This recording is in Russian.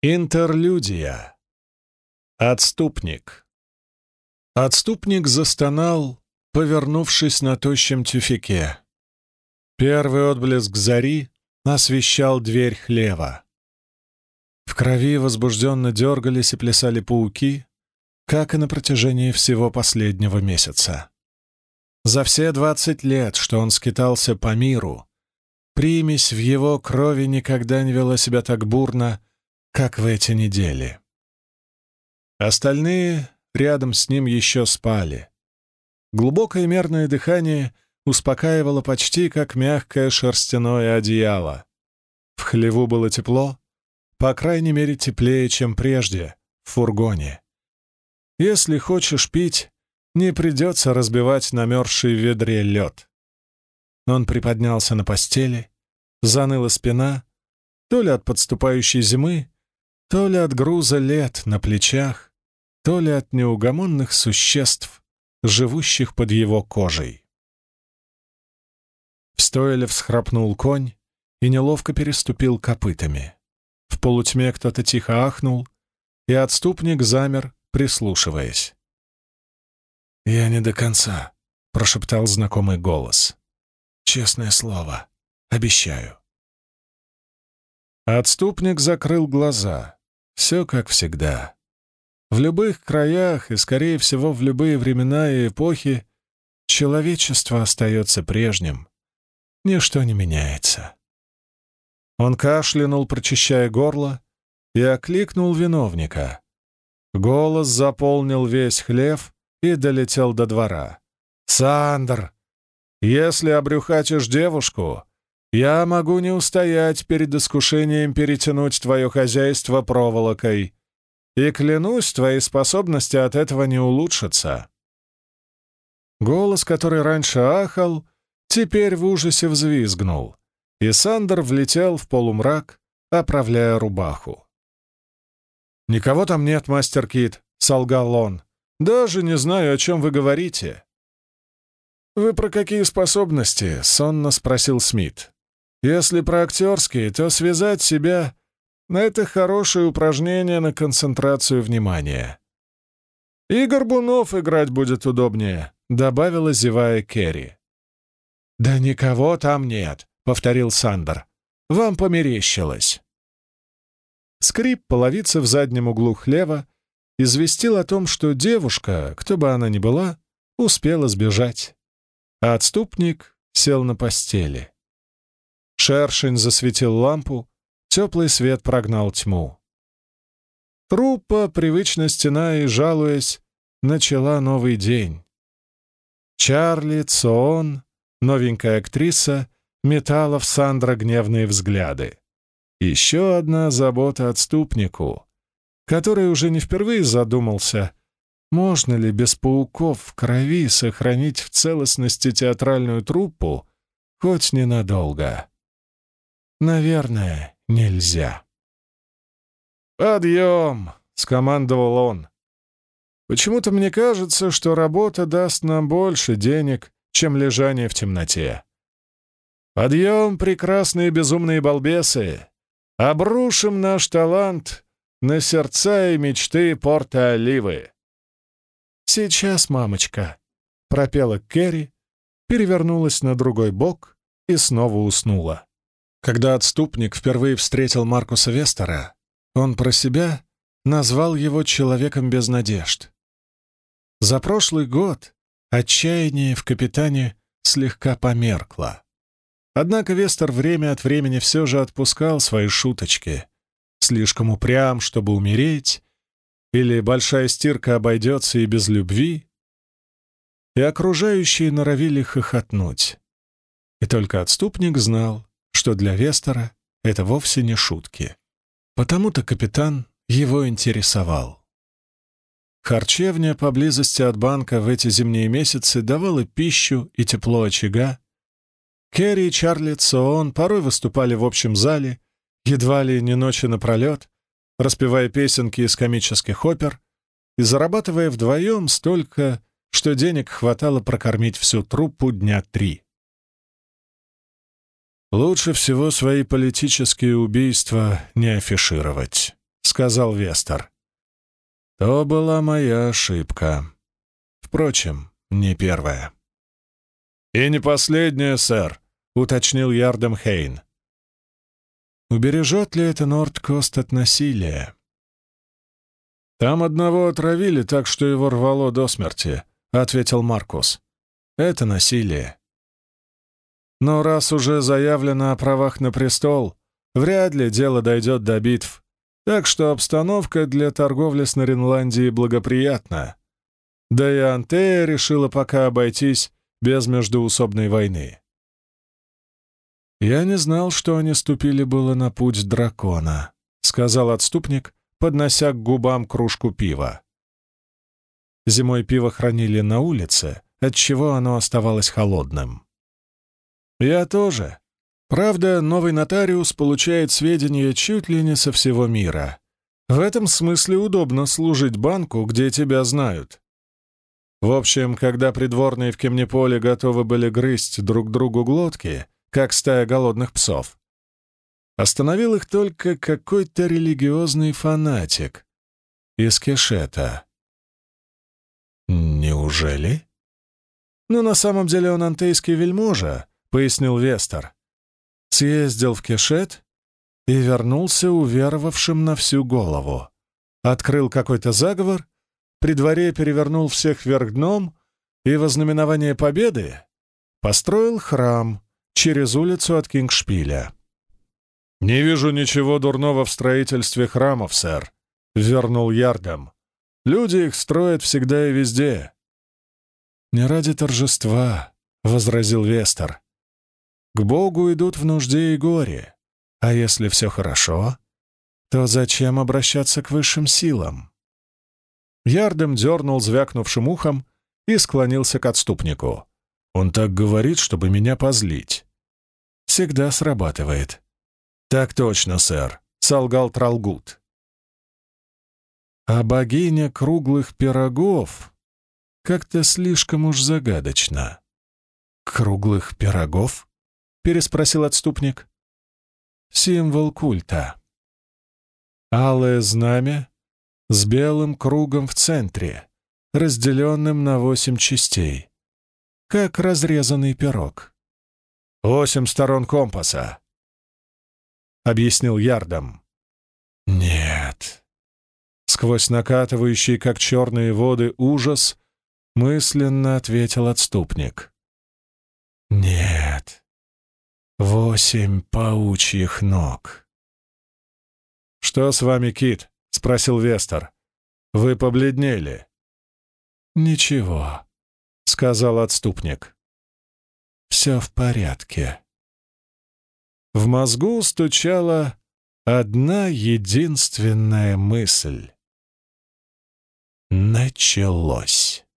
Интерлюдия. Отступник. Отступник застонал, повернувшись на тощем тюфике. Первый отблеск зари освещал дверь хлева. В крови возбужденно дергались и плясали пауки, как и на протяжении всего последнего месяца. За все двадцать лет, что он скитался по миру, примесь в его крови никогда не вела себя так бурно, как в эти недели. Остальные рядом с ним еще спали. Глубокое мерное дыхание успокаивало почти как мягкое шерстяное одеяло. В хлеву было тепло, по крайней мере теплее, чем прежде, в фургоне. Если хочешь пить, не придется разбивать намерзший в ведре лед. Он приподнялся на постели, заныла спина, то ли от подступающей зимы, то ли от груза лет на плечах, то ли от неугомонных существ, живущих под его кожей. В стойле всхрапнул конь и неловко переступил копытами. В полутьме кто-то тихо ахнул, и отступник замер, прислушиваясь. «Я не до конца», — прошептал знакомый голос. «Честное слово, обещаю». Отступник закрыл глаза. Все как всегда. В любых краях и, скорее всего, в любые времена и эпохи человечество остается прежним. Ничто не меняется. Он кашлянул, прочищая горло, и окликнул виновника. Голос заполнил весь хлев и долетел до двора. «Сандр, если обрюхатишь девушку, я могу не устоять перед искушением перетянуть твое хозяйство проволокой. И клянусь, твои способности от этого не улучшатся. Голос, который раньше ахал, теперь в ужасе взвизгнул, и Сандер влетел в полумрак, оправляя рубаху. «Никого там нет, мастер Кит», — солгал он. «Даже не знаю, о чем вы говорите». «Вы про какие способности?» — сонно спросил Смит. Если про актерские, то связать себя — это хорошее упражнение на концентрацию внимания. «И Горбунов играть будет удобнее», — добавила, зевая Керри. «Да никого там нет», — повторил Сандер. «Вам померещилось». Скрип половицы в заднем углу хлева известил о том, что девушка, кто бы она ни была, успела сбежать, а отступник сел на постели. Шершень засветил лампу, теплый свет прогнал тьму. Труппа, привычно стена и жалуясь, начала новый день. Чарли, Цоон, новенькая актриса, метала в Сандра гневные взгляды. Еще одна забота отступнику, который уже не впервые задумался, можно ли без пауков в крови сохранить в целостности театральную труппу хоть ненадолго. Наверное, нельзя. «Подъем!» — скомандовал он. «Почему-то мне кажется, что работа даст нам больше денег, чем лежание в темноте. Подъем, прекрасные безумные балбесы! Обрушим наш талант на сердца и мечты порта Оливы!» «Сейчас, мамочка!» — пропела Кэрри, перевернулась на другой бок и снова уснула. Когда отступник впервые встретил Маркуса Вестера, он про себя назвал его человеком без надежд. За прошлый год отчаяние в капитане слегка померкло. Однако Вестер время от времени все же отпускал свои шуточки. Слишком упрям, чтобы умереть, или большая стирка обойдется и без любви. И окружающие норовили хохотнуть. И только отступник знал, что для Вестера это вовсе не шутки. Потому-то капитан его интересовал. Харчевня поблизости от банка в эти зимние месяцы давала пищу и тепло очага. Керри Чарли Цоон порой выступали в общем зале, едва ли не ночи напролет, распевая песенки из комических опер и зарабатывая вдвоем столько, что денег хватало прокормить всю труппу дня три. Лучше всего свои политические убийства не афишировать, — сказал Вестер. То была моя ошибка. Впрочем, не первая. «И не последняя, сэр», — уточнил Ярдом Хейн. Убережет ли это Нордкост от насилия? «Там одного отравили так, что его рвало до смерти», — ответил Маркус. «Это насилие. Но раз уже заявлено о правах на престол, вряд ли дело дойдет до битв, так что обстановка для торговли с Наринландией благоприятна. Да и Антея решила пока обойтись без междуусобной войны. «Я не знал, что они ступили было на путь дракона», — сказал отступник, поднося к губам кружку пива. Зимой пиво хранили на улице, отчего оно оставалось холодным. «Я тоже. Правда, новый нотариус получает сведения чуть ли не со всего мира. В этом смысле удобно служить банку, где тебя знают. В общем, когда придворные в Кемнеполе готовы были грызть друг другу глотки, как стая голодных псов, остановил их только какой-то религиозный фанатик из Кешета. «Неужели?» «Ну, на самом деле он антейский вельможа», — пояснил Вестер. Съездил в Кешет и вернулся уверовавшим на всю голову. Открыл какой-то заговор, при дворе перевернул всех вверх дном и во знаменование победы построил храм через улицу от Кингшпиля. «Не вижу ничего дурного в строительстве храмов, сэр», — вернул Ярдом. «Люди их строят всегда и везде». «Не ради торжества», — возразил Вестер. К Богу идут в нужде и горе. А если все хорошо, то зачем обращаться к высшим силам? Ярдем дернул звякнувшим ухом и склонился к отступнику. Он так говорит, чтобы меня позлить. Всегда срабатывает. «Так точно, сэр», — солгал Тралгут. А богиня круглых пирогов как-то слишком уж загадочно. «Круглых пирогов?» Переспросил отступник. «Символ культа. Алое знамя с белым кругом в центре, разделенным на восемь частей, как разрезанный пирог. Восемь сторон компаса», — объяснил Ярдом. «Нет». Сквозь накатывающий, как черные воды, ужас мысленно ответил отступник. «Нет, Восемь паучьих ног. «Что с вами, Кит?» — спросил Вестер. «Вы побледнели». «Ничего», — сказал отступник. «Все в порядке». В мозгу стучала одна единственная мысль. Началось.